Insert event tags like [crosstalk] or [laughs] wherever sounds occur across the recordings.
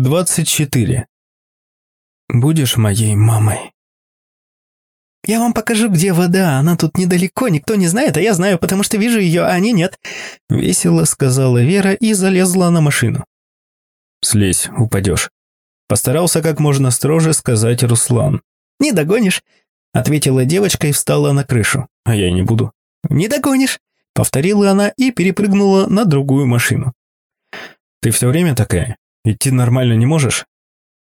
24. Будешь моей мамой? Я вам покажу, где вода. Она тут недалеко, никто не знает, а я знаю, потому что вижу ее, а они нет. Весело сказала Вера и залезла на машину. Слезь, упадешь. Постарался как можно строже сказать Руслан. Не догонишь, ответила девочка и встала на крышу. А я не буду. Не догонишь, повторила она и перепрыгнула на другую машину. Ты все время такая? Идти нормально не можешь?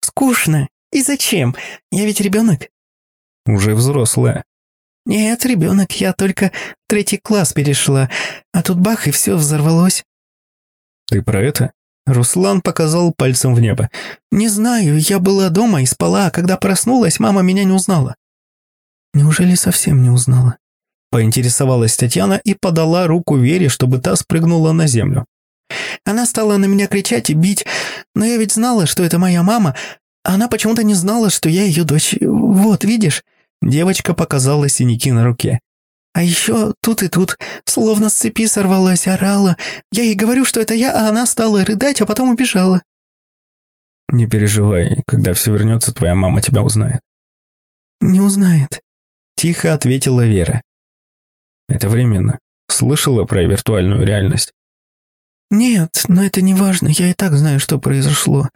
Скучно. И зачем? Я ведь ребенок. Уже взрослая. Нет, ребенок, я только третий класс перешла, а тут бах, и все взорвалось. Ты про это? Руслан показал пальцем в небо. Не знаю, я была дома и спала, а когда проснулась, мама меня не узнала. Неужели совсем не узнала? Поинтересовалась Татьяна и подала руку Вере, чтобы та спрыгнула на землю. Она стала на меня кричать и бить, но я ведь знала, что это моя мама. Она почему-то не знала, что я ее дочь. Вот, видишь?» Девочка показала синяки на руке. «А еще тут и тут, словно с цепи сорвалась, орала. Я ей говорю, что это я, а она стала рыдать, а потом убежала». «Не переживай, когда все вернется, твоя мама тебя узнает». «Не узнает», – тихо ответила Вера. «Это временно. Слышала про виртуальную реальность?» «Нет, но это не важно, я и так знаю, что произошло.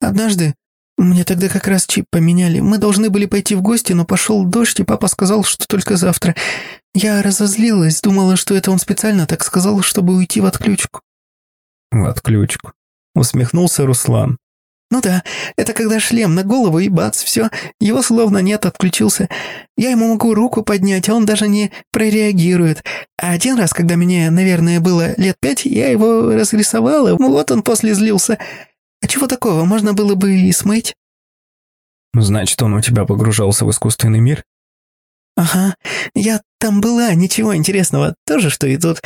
Однажды, мне тогда как раз чип поменяли, мы должны были пойти в гости, но пошел дождь, и папа сказал, что только завтра. Я разозлилась, думала, что это он специально так сказал, чтобы уйти в отключку». «В отключку», — усмехнулся Руслан. Ну да, это когда шлем на голову и бац, все, его словно нет, отключился. Я ему могу руку поднять, а он даже не прореагирует. А один раз, когда мне, наверное, было лет пять, я его разрисовала, вот он после злился. А чего такого, можно было бы и смыть. Значит, он у тебя погружался в искусственный мир? «Ага, я там была, ничего интересного, тоже что и тут.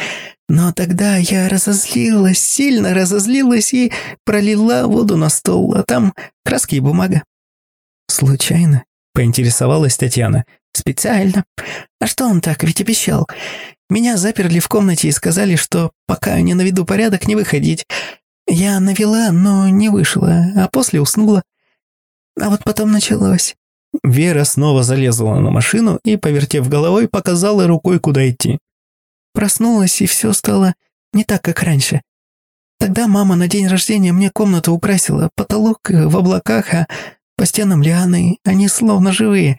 Но тогда я разозлилась, сильно разозлилась и пролила воду на стол, а там краски и бумага». «Случайно?» – поинтересовалась Татьяна. «Специально. А что он так, ведь обещал. Меня заперли в комнате и сказали, что пока не наведу порядок, не выходить. Я навела, но не вышла, а после уснула. А вот потом началось. Вера снова залезла на машину и, повертев головой, показала рукой, куда идти. Проснулась, и все стало не так, как раньше. Тогда мама на день рождения мне комнату украсила, потолок в облаках, а по стенам лианы, они словно живые.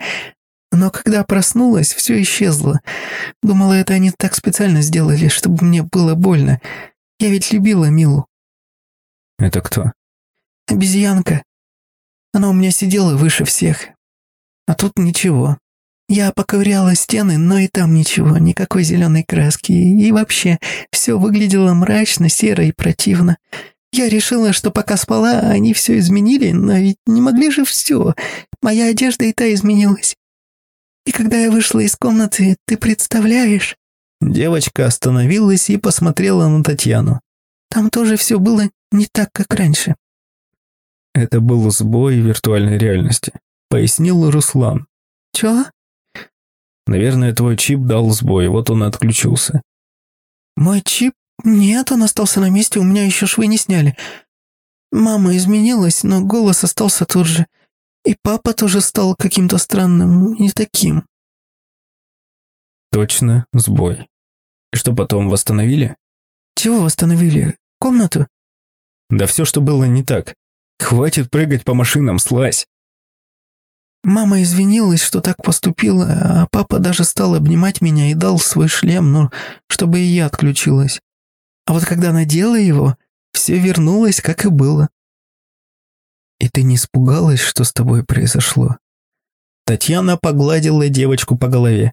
Но когда проснулась, все исчезло. Думала, это они так специально сделали, чтобы мне было больно. Я ведь любила Милу. Это кто? Обезьянка. Она у меня сидела выше всех, а тут ничего. Я поковыряла стены, но и там ничего, никакой зеленой краски. И вообще, все выглядело мрачно, серо и противно. Я решила, что пока спала, они все изменили, но ведь не могли же все. Моя одежда и та изменилась. И когда я вышла из комнаты, ты представляешь? Девочка остановилась и посмотрела на Татьяну. Там тоже все было не так, как раньше. Это был сбой виртуальной реальности пояснил Руслан. «Чё?» «Наверное, твой чип дал сбой, вот он и отключился». «Мой чип? Нет, он остался на месте, у меня еще швы не сняли. Мама изменилась, но голос остался тот же. И папа тоже стал каким-то странным, не таким». «Точно, сбой. И что потом, восстановили?» «Чего восстановили? Комнату?» «Да все, что было не так. Хватит прыгать по машинам, слазь!» Мама извинилась, что так поступила, а папа даже стал обнимать меня и дал свой шлем, ну, чтобы и я отключилась. А вот когда надела его, все вернулось, как и было. И ты не испугалась, что с тобой произошло? Татьяна погладила девочку по голове.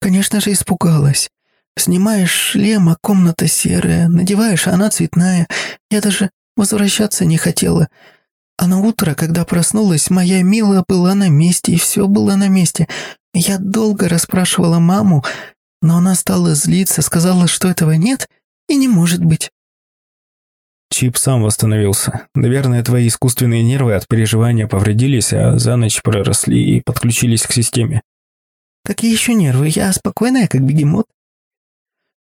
Конечно же, испугалась. Снимаешь шлем, а комната серая, надеваешь, а она цветная. Я даже возвращаться не хотела. А на утро, когда проснулась, моя Мила была на месте, и все было на месте. Я долго расспрашивала маму, но она стала злиться, сказала, что этого нет и не может быть. Чип сам восстановился. Наверное, твои искусственные нервы от переживания повредились, а за ночь проросли и подключились к системе. Какие еще нервы? Я спокойная, как бегемот.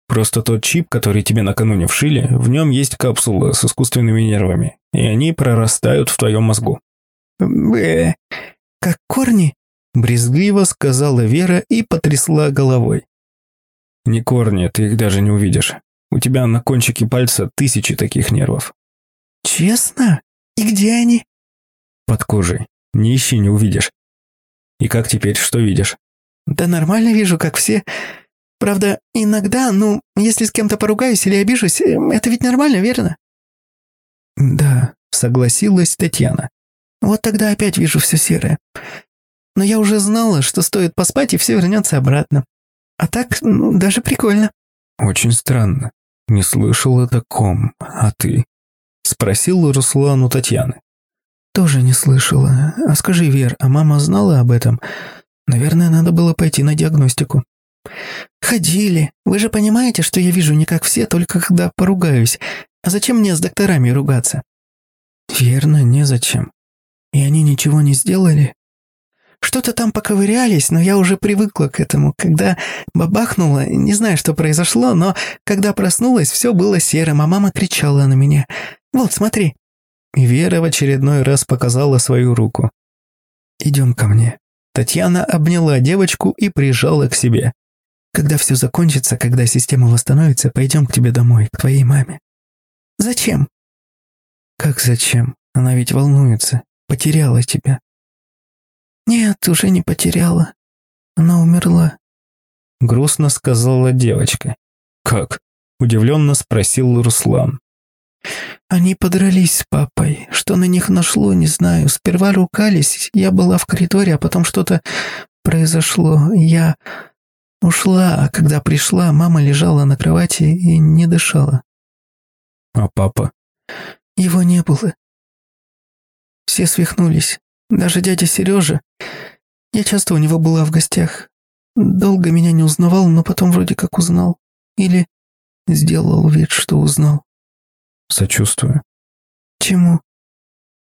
Просто тот чип, который тебе накануне вшили, в нем есть капсула с искусственными нервами, и они прорастают в твоем мозгу». «Бэ, как корни?» – брезгливо сказала Вера и потрясла головой. «Не корни, ты их даже не увидишь. У тебя на кончике пальца тысячи таких нервов». «Честно? И где они?» «Под кожей. Не ищи, не увидишь». «И как теперь, что видишь?» «Да нормально вижу, как все. Правда, иногда, ну, если с кем-то поругаюсь или обижусь, эм, это ведь нормально, верно?» «Да», — согласилась Татьяна. «Вот тогда опять вижу все серое. Но я уже знала, что стоит поспать, и все вернется обратно. А так, ну, даже прикольно». «Очень странно. Не слышал о таком. А ты?» — спросил Руслан у Татьяны. «Тоже не слышала. А скажи, Вер, а мама знала об этом? Наверное, надо было пойти на диагностику». «Ходили. Вы же понимаете, что я вижу не как все, только когда поругаюсь. А зачем мне с докторами ругаться?» «Верно, незачем. И они ничего не сделали?» Что-то там поковырялись, но я уже привыкла к этому. Когда бабахнуло, не знаю, что произошло, но когда проснулась, все было серым, а мама кричала на меня. «Вот, смотри». И Вера в очередной раз показала свою руку. «Идем ко мне». Татьяна обняла девочку и прижала к себе. Когда все закончится, когда система восстановится, пойдем к тебе домой, к твоей маме. Зачем? Как зачем? Она ведь волнуется. Потеряла тебя. Нет, уже не потеряла. Она умерла. Грустно сказала девочка. Как? Удивленно спросил Руслан. Они подрались с папой. Что на них нашло, не знаю. Сперва ругались, я была в коридоре, а потом что-то произошло. Я Ушла, а когда пришла, мама лежала на кровати и не дышала. А папа? Его не было. Все свихнулись. Даже дядя Сережа. Я часто у него была в гостях. Долго меня не узнавал, но потом вроде как узнал. Или сделал вид, что узнал. Сочувствую. Чему?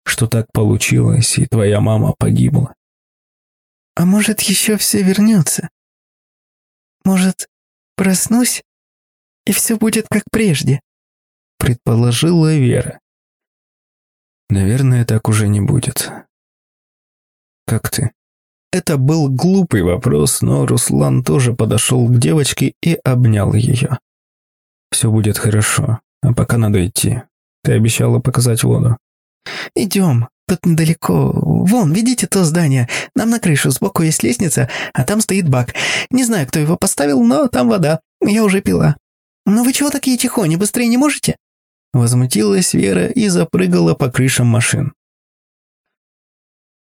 Что так получилось, и твоя мама погибла. А может, еще все вернется? Может, проснусь, и все будет как прежде?» Предположила Вера. «Наверное, так уже не будет. Как ты?» Это был глупый вопрос, но Руслан тоже подошел к девочке и обнял ее. «Все будет хорошо, а пока надо идти. Ты обещала показать воду». «Идем», Тут недалеко. Вон, видите то здание? Нам на крышу сбоку есть лестница, а там стоит бак. Не знаю, кто его поставил, но там вода. Я уже пила. Но вы чего такие тихони, быстрее не можете?» Возмутилась Вера и запрыгала по крышам машин.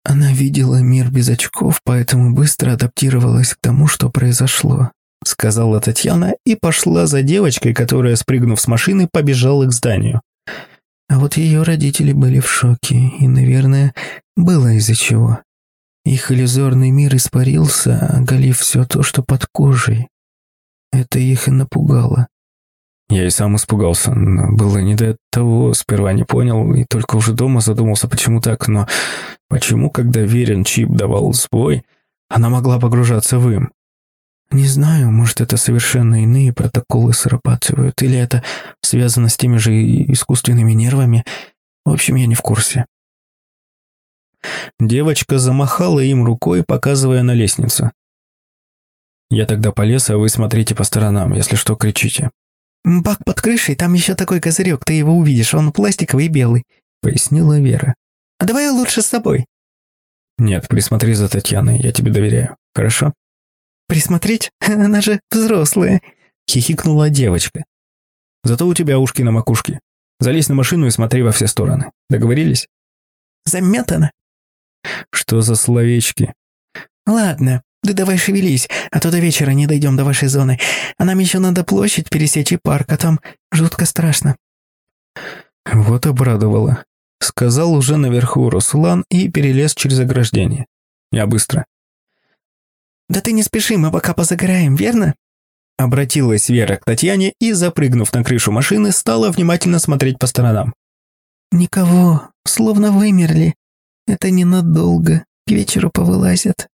Она видела мир без очков, поэтому быстро адаптировалась к тому, что произошло, сказала Татьяна и пошла за девочкой, которая, спрыгнув с машины, побежала к зданию. А вот ее родители были в шоке, и, наверное, было из-за чего. Их иллюзорный мир испарился, оголив все то, что под кожей. Это их и напугало. Я и сам испугался, но было не до того, сперва не понял, и только уже дома задумался, почему так, но почему, когда верен чип давал сбой, она могла погружаться в им? Не знаю, может, это совершенно иные протоколы срабатывают, или это связано с теми же искусственными нервами. В общем, я не в курсе. Девочка замахала им рукой, показывая на лестницу. «Я тогда полез, а вы смотрите по сторонам, если что, кричите». «Бак под крышей, там еще такой козырек, ты его увидишь, он пластиковый и белый», — пояснила Вера. «А давай я лучше с тобой». «Нет, присмотри за Татьяной, я тебе доверяю, хорошо?» «Присмотреть? [laughs] Она же взрослая!» — хихикнула девочка. «Зато у тебя ушки на макушке. Залезь на машину и смотри во все стороны. Договорились?» «Заметано!» «Что за словечки?» «Ладно, ты давай шевелись, а то до вечера не дойдем до вашей зоны. А нам еще надо площадь пересечь и парк, а там жутко страшно». Вот обрадовала. Сказал уже наверху Руслан и перелез через ограждение. Я быстро. «Да ты не спеши, мы пока позагораем, верно?» Обратилась Вера к Татьяне и, запрыгнув на крышу машины, стала внимательно смотреть по сторонам. «Никого, словно вымерли. Это ненадолго, к вечеру повылазят».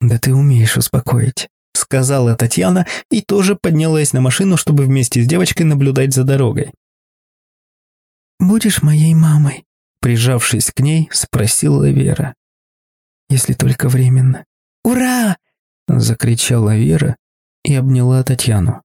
«Да ты умеешь успокоить», — сказала Татьяна и тоже поднялась на машину, чтобы вместе с девочкой наблюдать за дорогой. «Будешь моей мамой?» Прижавшись к ней, спросила Вера. «Если только временно». «Ура!» Закричала Вера и обняла Татьяну.